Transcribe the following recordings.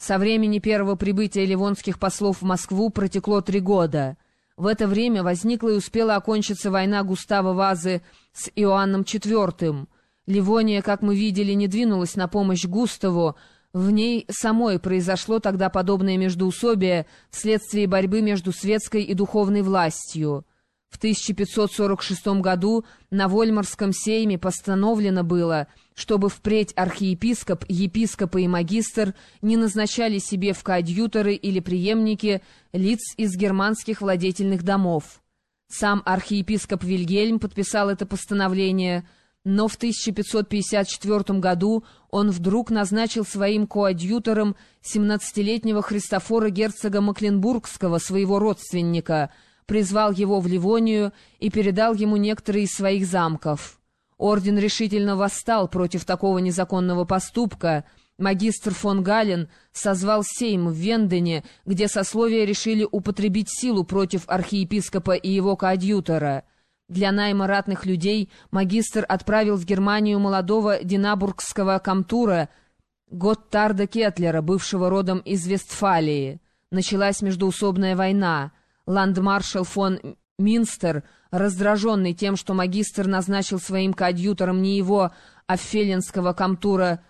Со времени первого прибытия ливонских послов в Москву протекло три года. В это время возникла и успела окончиться война Густава Вазы с Иоанном IV. Ливония, как мы видели, не двинулась на помощь Густаву, в ней самой произошло тогда подобное междоусобие вследствие борьбы между светской и духовной властью. В 1546 году на Вольмарском сейме постановлено было, чтобы впредь архиепископ, епископы и магистр не назначали себе в коадьюторы или преемники лиц из германских владетельных домов. Сам архиепископ Вильгельм подписал это постановление, но в 1554 году он вдруг назначил своим коадьютором 17-летнего Христофора герцога Макленбургского, своего родственника – призвал его в Ливонию и передал ему некоторые из своих замков. Орден решительно восстал против такого незаконного поступка. Магистр фон Гален созвал сейм в Вендене, где сословия решили употребить силу против архиепископа и его коадьютора. Для найма ратных людей магистр отправил в Германию молодого динабургского комтура Готтарда Кетлера, бывшего родом из Вестфалии. Началась междоусобная война — Ландмаршал фон Минстер, раздраженный тем, что магистр назначил своим коадьютором не его, а феленского комтура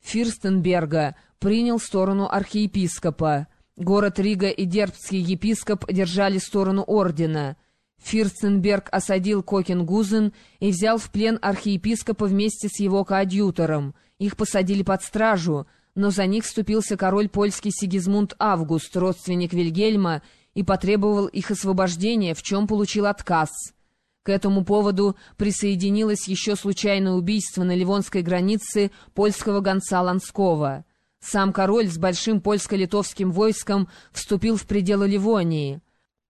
Фирстенберга, принял сторону архиепископа. Город Рига и дербский епископ держали сторону ордена. Фирстенберг осадил Кокенгузен и взял в плен архиепископа вместе с его коадьютором. Их посадили под стражу, но за них вступился король польский Сигизмунд Август, родственник Вильгельма, и потребовал их освобождения, в чем получил отказ. К этому поводу присоединилось еще случайное убийство на Ливонской границе польского гонца Ланского. Сам король с большим польско-литовским войском вступил в пределы Ливонии.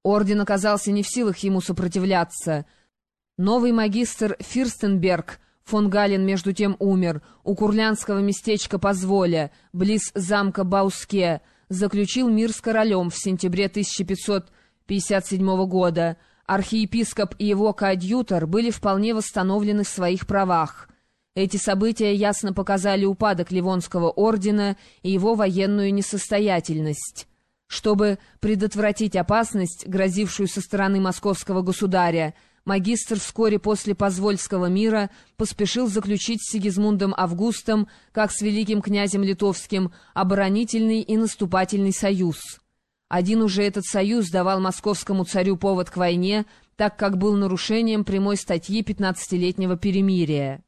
Орден оказался не в силах ему сопротивляться. Новый магистр Фирстенберг, фон Гален между тем умер, у курлянского местечка Позволя, близ замка Бауске, заключил мир с королем в сентябре 1557 года. Архиепископ и его коадьютор были вполне восстановлены в своих правах. Эти события ясно показали упадок Ливонского ордена и его военную несостоятельность. Чтобы предотвратить опасность, грозившую со стороны московского государя, магистр вскоре после Позвольского мира поспешил заключить с Сигизмундом Августом, как с великим князем литовским, оборонительный и наступательный союз. Один уже этот союз давал московскому царю повод к войне, так как был нарушением прямой статьи 15-летнего перемирия.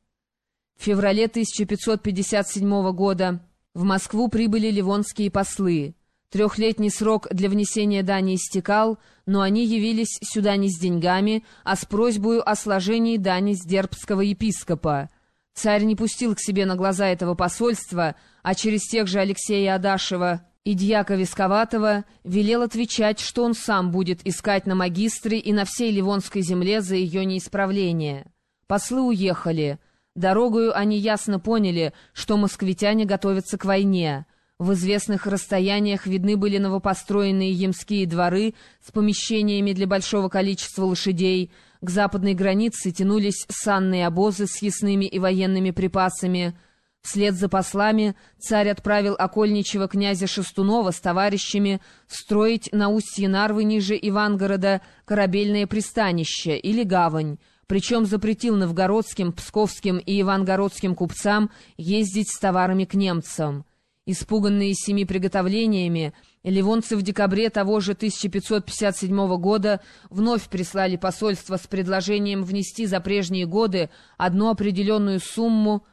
В феврале 1557 года в Москву прибыли ливонские послы. Трехлетний срок для внесения дани истекал, но они явились сюда не с деньгами, а с просьбой о сложении дани с дербского епископа. Царь не пустил к себе на глаза этого посольства, а через тех же Алексея Адашева и дьяка Висковатого велел отвечать, что он сам будет искать на магистре и на всей Ливонской земле за ее неисправление. Послы уехали. Дорогою они ясно поняли, что москвитяне готовятся к войне — в известных расстояниях видны были новопостроенные ямские дворы с помещениями для большого количества лошадей. К западной границе тянулись санные обозы с ясными и военными припасами. Вслед за послами царь отправил окольничего князя Шестунова с товарищами строить на устье Нарвы ниже Ивангорода корабельное пристанище или гавань, причем запретил новгородским, псковским и ивангородским купцам ездить с товарами к немцам. Испуганные семи приготовлениями, ливонцы в декабре того же 1557 года вновь прислали посольство с предложением внести за прежние годы одну определенную сумму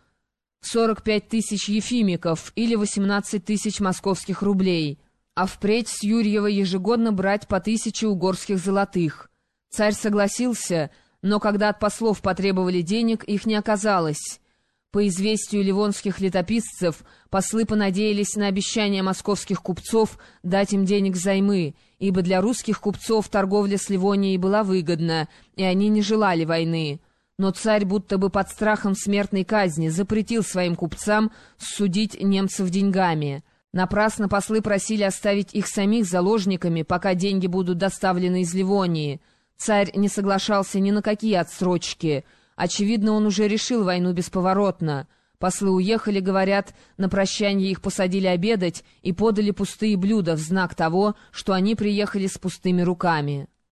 45 тысяч ефимиков или 18 тысяч московских рублей, а впредь с Юрьева ежегодно брать по тысяче угорских золотых. Царь согласился, но когда от послов потребовали денег, их не оказалось. По известию ливонских летописцев, послы понадеялись на обещание московских купцов дать им денег взаймы, ибо для русских купцов торговля с Ливонией была выгодна, и они не желали войны. Но царь будто бы под страхом смертной казни запретил своим купцам судить немцев деньгами. Напрасно послы просили оставить их самих заложниками, пока деньги будут доставлены из Ливонии. Царь не соглашался ни на какие отсрочки — Очевидно, он уже решил войну бесповоротно. Послы уехали, говорят, на прощание их посадили обедать и подали пустые блюда в знак того, что они приехали с пустыми руками.